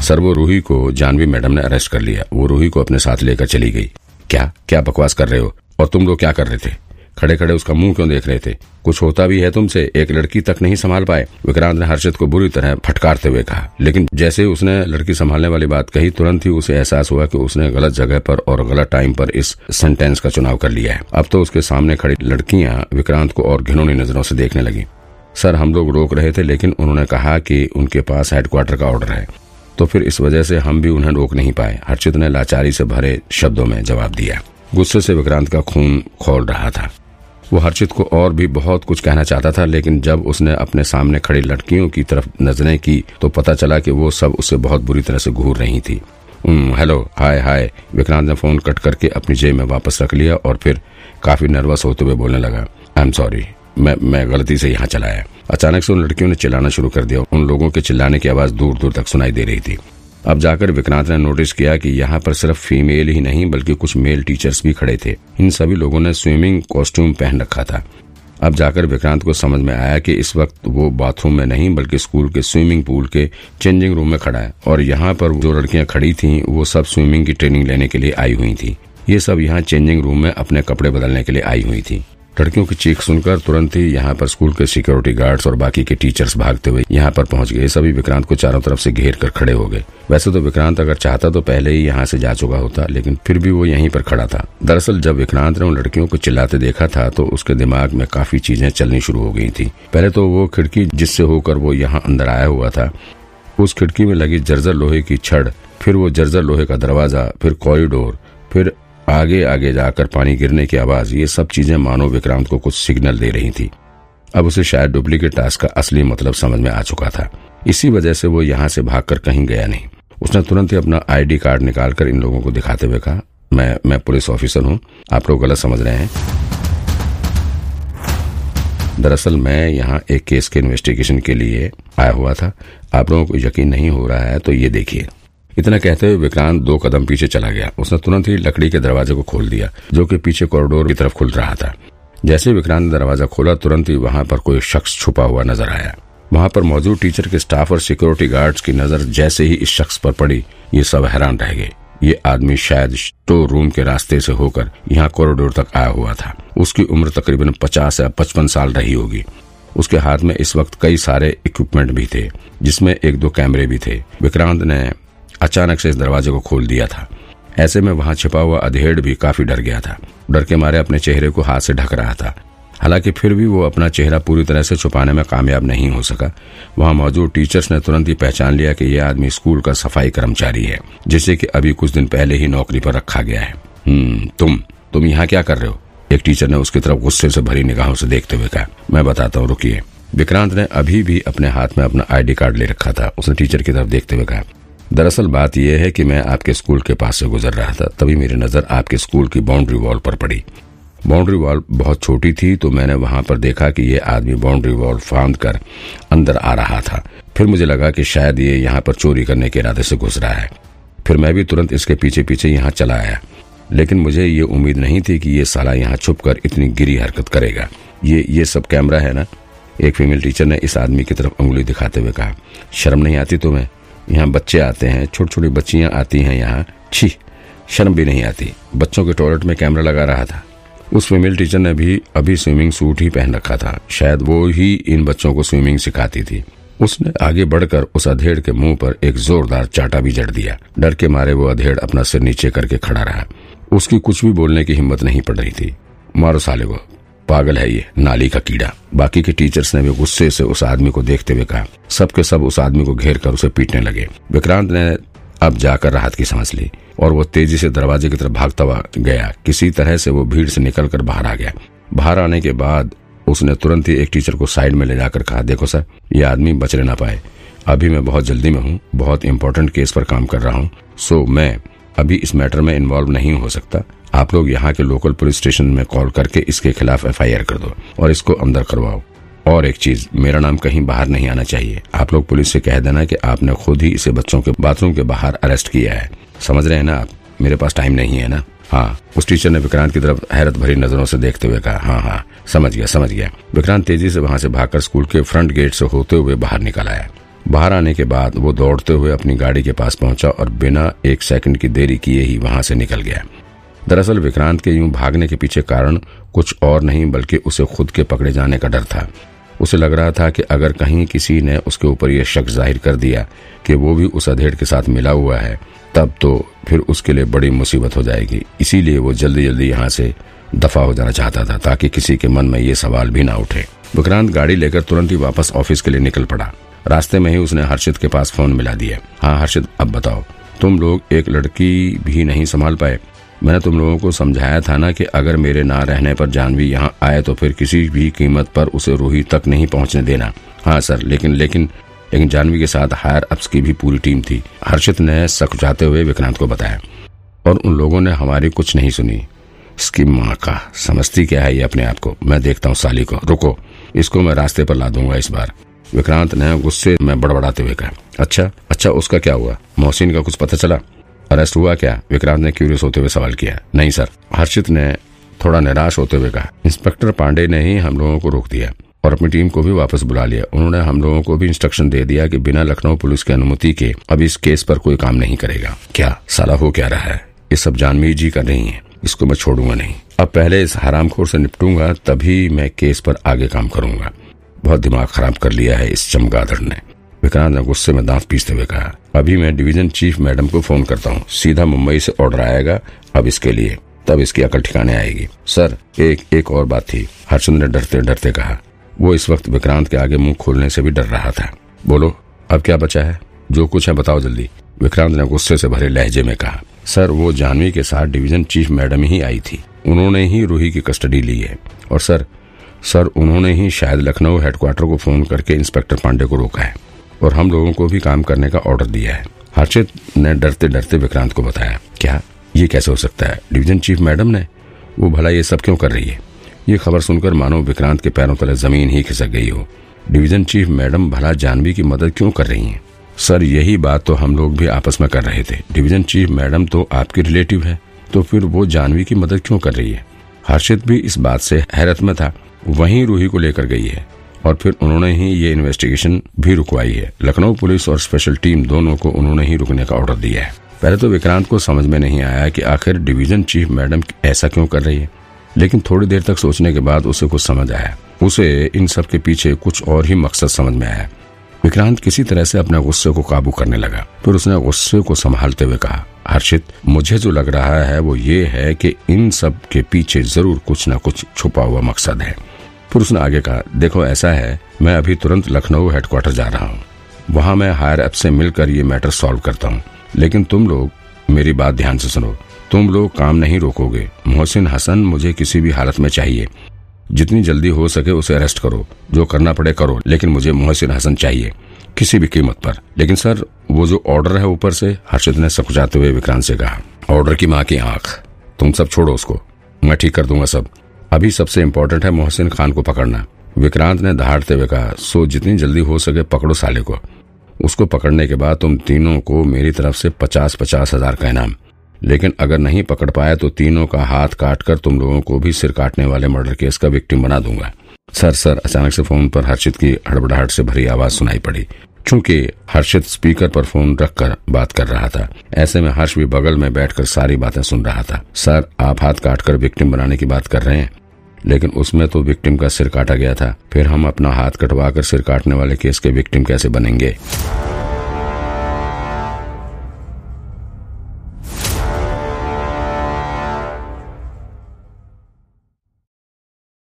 Sir वो रूही को Janvi madam ने अरेस्ट कर लिया। वो रूही को अपने साथ लेकर चली गई। क्या? क्या बकवास कर रहे हो? और तुम लोग क्या कर रहे थे? खड़े खड़े उसका मुँह क्यों देख रहे थे? कुछ होता भी है तुमसे, एक लड़की तक नहीं संभाल पाए। विक्रांत ने हर्षित को बुरी तरह फटकारते हुए कहा। लेकिन जैसे उसने लड़की संभालने वाली बात कही, तुरंत ही उसे एहसास हुआ कि उसने गलत जगह पर और गलत टाइम पर इस सेंटेंस का चुनाव कर लिया है। अब तो उसके सामने खड़ी लड़कियाँ विक्रांत को और घिनौनी नज़रों से देखने लगी। सर, हम लोग रोक रहे थे, लेकिन उन्होंने कहा कि उनके पास हेडक्वार्टर का ऑर्डर है। तो फिर इस वजह से हम भी उन्हें रोक नहीं पाए। हर्षित ने लाचारी से भरे शब्दों में जवाब दिया। गुस्से से विक्रांत का खून खोल रहा था। वो हर्षित को और भी बहुत कुछ कहना चाहता था, लेकिन जब उसने अपने सामने खड़ी लड़कियों की तरफ़ नज़रें की तो पता चला कि वो सब उससे बहुत बुरी तरह से घूर रही थी। हेलो, हाय हाय। विक्रांत ने फ़ोन कट करके अपनी जेब में वापस रख लिया और फिर काफ़ी नर्वस होते हुए बोलने लगा आई एम सॉरी मैं मैं गलती से यहाँ चलाया अचानक से उन लड़कियों ने चिल्लाना शुरू कर दिया। उन लोगों के चिल्लाने की आवाज़ दूर दूर तक सुनाई दे रही थी। अब जाकर विक्रांत ने नोटिस किया कि यहाँ पर सिर्फ़ फीमेल ही नहीं, बल्कि कुछ मेल टीचर्स भी खड़े थे। इन सभी लोगों ने स्विमिंग कॉस्ट्यूम पहन रखा था। अब जाकर विक्रांत को समझ में आया कि इस वक्त वो बाथरूम में नहीं, बल्कि स्कूल के स्विमिंग पूल के चेंजिंग रूम में खड़ा है। और यहाँ पर जो लड़कियाँ खड़ी थीं, वो सब स्विमिंग की ट्रेनिंग लेने के लिए आई हुई थी। ये सब यहाँ चेंजिंग रूम में अपने कपड़े बदलने के लिए आई हुई थी। लड़कियों की चीख सुनकर तुरंत ही यहाँ पर स्कूल के सिक्योरिटी गार्ड्स और बाकी के टीचर्स भागते हुए यहाँ पर पहुँच गए। सभी विक्रांत को चारों तरफ़ से घेर कर खड़े हो गए। वैसे तो विक्रांत अगर चाहता तो पहले ही यहाँ से जा चुका होता, लेकिन फिर भी वो यहीं पर खड़ा था। दरअसल जब विक्रांत ने उन लड़कियों को चिल्लाते देखा था तो उसके दिमाग में काफ़ी चीज़ें चलनी शुरू हो गई थी। पहले तो वो खिड़की जिससे होकर वो यहाँ अंदर आया हुआ था, उस खिड़की में लगी जर्जर लोहे की छड़, फिर वो जर्जर लोहे का दरवाज़ा, फिर कॉरिडोर फिर आगे आगे जाकर पानी गिरने की आवाज़, ये सब चीज़ें मानो विक्रांत को कुछ सिग्नल दे रही थी। अब उसे शायद डुप्लीकेट टास्क का असली मतलब समझ में आ चुका था। इसी वजह से वो यहाँ से भागकर कहीं गया नहीं। उसने तुरंत ही अपना आईडी कार्ड निकालकर इन लोगों को दिखाते हुए कहा, मैं मैं पुलिस ऑफिसर हूँ, आप लोग गलत समझ रहे हैं। दरअसल मैं यहाँ एक केस के इन्वेस्टिगेशन के लिए आया हुआ था। आप लोगों को यकीन नहीं हो रहा है तो ये देखिए। इतना कहते हुए विक्रांत दो कदम पीछे चला गया। उसने तुरंत ही लकड़ी के दरवाजे को खोल दिया, जो कि पीछे कॉरिडोर की तरफ़ खुल रहा था। जैसे विक्रांत ने दरवाज़ा खोला, तुरंत ही वहाँ पर कोई शख्स छुपा हुआ नज़र आया। वहाँ पर मौजूद टीचर के स्टाफ और सिक्योरिटी गार्ड्स की नज़र जैसे ही इस शख्स पर पड़ी, ये सब हैरान रह गए। ये आदमी शायद स्टोर रूम के रास्ते से होकर यहाँ कॉरिडोर तक आया हुआ था। उसकी उम्र तकरीबन पचास या पचपन साल रही होगी। उसके हाथ में इस वक्त कई सारे इक्विपमेंट भी थे, जिसमें एक दो कैमरे भी थे। विक्रांत ने अचानक से इस दरवाजे को खोल दिया था। ऐसे में वहाँ छिपा हुआ अधेड़ भी काफ़ी डर गया था। डर के मारे अपने चेहरे को हाथ से ढक रहा था। हालाँकि फिर भी वो अपना चेहरा पूरी तरह से छुपाने में कामयाब नहीं हो सका। वहाँ मौजूद टीचर्स ने तुरंत ही पहचान लिया कि यह आदमी स्कूल का सफ़ाई कर्मचारी है, जिसे कि अभी कुछ दिन पहले ही नौकरी पर रखा गया है। हम्म तुम तुम यहाँ क्या कर रहे हो? एक टीचर ने उसकी तरफ़ गुस्से से भरी निगाहों से देखते हुए कहा, मैं बताता हूँ, रुकिए। विक्रांत ने अभी भी अपने हाथ में अपना आईडी कार्ड ले रखा था। उसने टीचर की तरफ़ देखते हुए कहा दरअसल बात यह है कि मैं आपके स्कूल के पास से गुजर रहा था, तभी मेरी नज़र आपके स्कूल की बाउंड्री वॉल पर पड़ी। बाउंड्री वॉल बहुत छोटी थी तो मैंने वहाँ पर देखा कि ये आदमी बाउंड्री वॉल फांद कर अंदर आ रहा था। फिर मुझे लगा कि शायद ये यहाँ पर चोरी करने के इरादे से घुस रहा है। फिर मैं भी तुरंत इसके पीछे पीछे यहाँ चला आया। लेकिन मुझे ये उम्मीद नहीं थी कि ये साला यहाँ छुप कर इतनी गिरी हरकत करेगा। ये ये सब कैमरा है ना? एक फीमेल टीचर ने इस आदमी की तरफ़ उंगली दिखाते हुए कहा, शर्म नहीं आती तुम्हें? यहाँ बच्चे आते हैं छोटी छोटी बच्चियाँ आती हैं यहाँ। छी, शर्म भी नहीं आती। बच्चों के टॉयलेट में कैमरा लगा रहा था। उस फीमेल टीचर ने भी अभी स्विमिंग सूट ही पहन रखा था। शायद वो ही इन बच्चों को स्विमिंग सिखाती थी। उसने आगे बढ़कर उस अधेड़ के मुँह पर एक जोरदार चाटा भी जड़ दिया। डर के मारे वो अधेड़ अपना सिर नीचे करके खड़ा रहा। उसकी कुछ भी बोलने की हिम्मत नहीं पड़ रही थी। मारो साले को। पागल है ये, नाली का कीड़ा। बाकी के टीचर्स ने भी गुस्से से उस आदमी को देखते हुए कहा। सबके सब उस आदमी को घेर कर उसे पीटने लगे। विक्रांत ने अब जाकर राहत की सांस ली और वो तेज़ी से दरवाजे की तरफ़ भागता हुआ गया। किसी तरह से वो भीड़ से निकलकर बाहर आ गया। बाहर आने के बाद उसने तुरंत ही एक टीचर को साइड में ले जाकर कहा, देखो सर, ये आदमी बचने ना पाए। अभी मैं बहुत जल्दी में हूँ, बहुत इंपॉर्टेंट केस पर काम कर रहा हूँ। सो मैं अभी इस मैटर में इन्वॉल्व नहीं हो सकता। आप लोग यहाँ के लोकल पुलिस स्टेशन में कॉल करके इसके खिलाफ एफआईआर कर दो और इसको अंदर करवाओ। और एक चीज़, मेरा नाम कहीं बाहर नहीं आना चाहिए। आप लोग पुलिस से कह देना कि आपने खुद ही इसे बच्चों के बाथरूम के बाहर अरेस्ट किया है। समझ रहे हैं ना आप? मेरे पास टाइम नहीं है ना? हाँ उस टीचर ने विक्रांत की तरफ़ हैरत भरी नज़रों से देखते हुए कहा हाँ हाँ समझ गया समझ गया। विक्रांत तेज़ी से वहाँ से भागकर स्कूल के फ्रंट गेट से होते हुए बाहर निकल आया। बाहर आने के बाद वो दौड़ते हुए अपनी गाड़ी के पास पहुँचा और बिना एक सेकंड की देरी किए ही वहाँ से निकल गया। दरअसल विक्रांत के यूँ भागने के पीछे कारण कुछ और नहीं, बल्कि उसे खुद के पकड़े जाने का डर था। उसे लग रहा था कि अगर कहीं किसी ने उसके ऊपर यह शक ज़ाहिर कर दिया कि वो भी उस अधेड़ के साथ मिला हुआ है, तब तो फिर उसके लिए बड़ी मुसीबत हो जाएगी। इसीलिए वो जल्दी जल्दी यहाँ से दफ़ा हो जाना चाहता था, ताकि किसी के मन में ये सवाल भी ना उठे। विक्रांत गाड़ी लेकर तुरंत ही वापस ऑफ़िस के लिए निकल पड़ा। रास्ते में ही उसने हर्षित के पास फ़ोन मिला दिया। हाँ हर्षित, अब बताओ, तुम लोग एक लड़की भी नहीं संभाल पाए। मैंने तुम लोगों को समझाया था ना कि अगर मेरे ना रहने पर जानवी यहाँ आए तो फिर किसी भी कीमत पर उसे रूही तक नहीं पहुँचने देना। हाँ सर, लेकिन लेकिन लेकिन जानवी के साथ हायर अप्स की भी पूरी टीम थी। हर्षित ने सकुचाते हुए विक्रांत को बताया। और उन लोगों ने हमारी कुछ नहीं सुनी। इसकी माँ का समझती क्या है ये अपने आप को? मैं देखता हूँ साली को। रुको, इसको मैं रास्ते पर ला दूँगा इस बार। विक्रांत ने गुस्से में बड़बड़ाते हुए कहा अच्छा अच्छा उसका क्या हुआ? मोहसिन का कुछ पता चला? अरेस्ट हुआ क्या? विक्रांत ने क्यूरियस होते हुए सवाल किया, नहीं, सर। हर्षित ने थोड़ा निराश होते हुए कहा, इंस्पेक्टर पांडे ने ही हम लोगों को रोक दिया और अपनी टीम को भी वापस बुला लिया। उन्होंने हम लोगों को भी इंस्ट्रक्शन दे दिया कि बिना लखनऊ पुलिस की अनुमति के अब इस केस पर कोई काम नहीं करेगा। क्या साला हो क्या रहा है? ये सब जानवी जी का नहीं है, इसको मैं छोड़ूँगा नहीं। अब पहले इस हरामखोर से निपटूँगा, तभी मैं केस पर आगे काम करूँगा। बहुत दिमाग खराब कर लिया है इस चमगादड़ ने। विक्रांत ने गुस्से में दांत पीसते हुए कहा, अभी मैं डिवीज़न चीफ मैडम को फ़ोन करता हूँ। सीधा मुंबई से ऑर्डर आएगा, अब इसके लिए। तब इसकी अकल ठिकाने आएगी। सर, एक एक और बात थी। हर्षद ने डरते डरते कहा। वो इस वक्त विक्रांत के आगे मुँह खोलने से भी डर रहा था। बोलो, अब क्या बचा है? जो कुछ है बताओ जल्दी। विक्रांत ने गुस्से से भरे लहजे में कहा, सर, वो जानवी के साथ डिवीज़न चीफ मैडम ही आई थी। उन्होंने ही रूही की कस्टडी ली है। और सर सर, उन्होंने ही शायद लखनऊ हेडक्वार्टर को फ़ोन करके इंस्पेक्टर पांडे को रोका है और हम लोगों को भी काम करने का ऑर्डर दिया है। हर्षित ने डरते डरते विक्रांत को बताया, क्या ये कैसे हो सकता है? डिवीज़न चीफ मैडम ने? वो भला ये सब क्यों कर रही है? ये खबर सुनकर मानो विक्रांत के पैरों तले ज़मीन ही खिसक गई हो। डिवीज़न चीफ मैडम भला जानवी की मदद क्यों कर रही हैं? सर, यही बात तो हम लोग भी आपस में कर रहे थे। डिवीज़न चीफ मैडम तो आपकी रिलेटिव है तो फिर वो जानवी की मदद क्यों कर रही है? हर्षित भी इस बात से हैरत में था वहीं रूही को लेकर गई है और फिर उन्होंने ही ये इन्वेस्टिगेशन भी रुकवाई है। लखनऊ पुलिस और स्पेशल टीम दोनों को उन्होंने ही रुकने का ऑर्डर दिया है। पहले तो विक्रांत को समझ में नहीं आया कि आखिर डिवीज़न चीफ मैडम ऐसा क्यों कर रही है। लेकिन थोड़ी देर तक सोचने के बाद उसे कुछ समझ आया। उसे इन सब के पीछे कुछ और ही मकसद समझ में आया। विक्रांत किसी तरह से अपने गुस्से को काबू करने लगा। फिर उसने गुस्से को संभालते हुए कहा, हर्षित, मुझे जो लग रहा है वो ये है कि इन सब के पीछे ज़रूर कुछ न कुछ छुपा हुआ मकसद है। फिर उसने आगे कहा, देखो, ऐसा है, मैं अभी तुरंत लखनऊ हेडक्वार्टर जा रहा हूँ। वहाँ मैं हायर एप से मिलकर ये मैटर सॉल्व करता हूँ। लेकिन तुम लोग, मेरी बात ध्यान से सुनो। तुम लोग काम नहीं रोकोगे। मोहसिन हसन मुझे किसी भी हालत में चाहिए। जितनी जल्दी हो सके उसे अरेस्ट करो। जो करना पड़े करो, लेकिन मुझे मोहसिन हसन चाहिए, किसी भी कीमत पर। लेकिन सर, वो जो ऑर्डर है ऊपर से, हर्षित ने सकुचाते हुए विक्रांत से कहा ऑर्डर की माँ की आँख। तुम सब छोड़ो उसको। मैं ठीक कर दूँगा सब। अभी सबसे इम्पोर्टेंट है मोहसिन खान को पकड़ना। विक्रांत ने दहाड़ते हुए कहा, सो जितनी जल्दी हो सके पकड़ो साले को। उसको पकड़ने के बाद तुम तीनों को मेरी तरफ़ से पचास पचास हज़ार का इनाम। लेकिन अगर नहीं पकड़ पाया तो तीनों का हाथ काट कर तुम लोगों को भी सिर काटने वाले मर्डर केस का विक्टिम बना दूँगा। सर सर, अचानक से फ़ोन पर हर्षित की हड़बड़ाहट से भरी आवाज़ सुनाई पड़ी। चूँकि हर्षित स्पीकर पर फ़ोन रखकर बात कर रहा था, ऐसे में हर्ष भी बगल में बैठकर सारी बातें सुन रहा था। सर, आप हाथ काटकर विक्टिम बनाने की बात कर रहे हैं? लेकिन उसमें तो विक्टिम का सिर काटा गया था, फिर हम अपना हाथ कटवाकर सिर काटने वाले केस के विक्टिम कैसे बनेंगे?